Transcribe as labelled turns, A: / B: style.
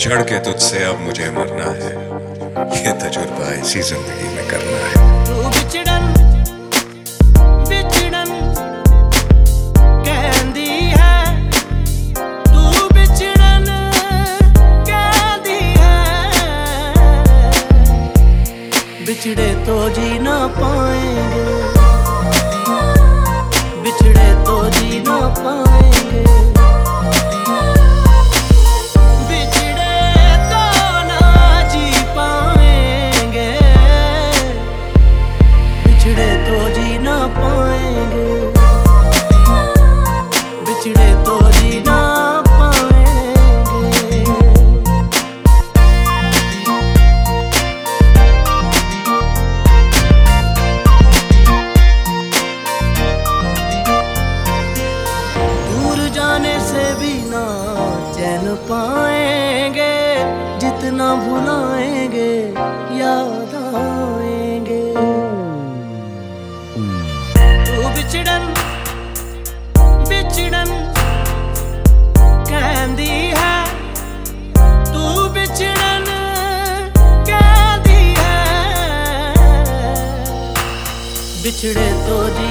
A: बिछड़ के तुझसे अब मुझे मरना है। ये तजुर्बा इसी ज़िंदगी में करना है।
B: बिछड़े तो जी ना पाएँगे। ना भुलाएंगे याद आएंगे तू बिछड़न बिछड़न कहती है तू बिछड़न कहती है बिछड़े तो जी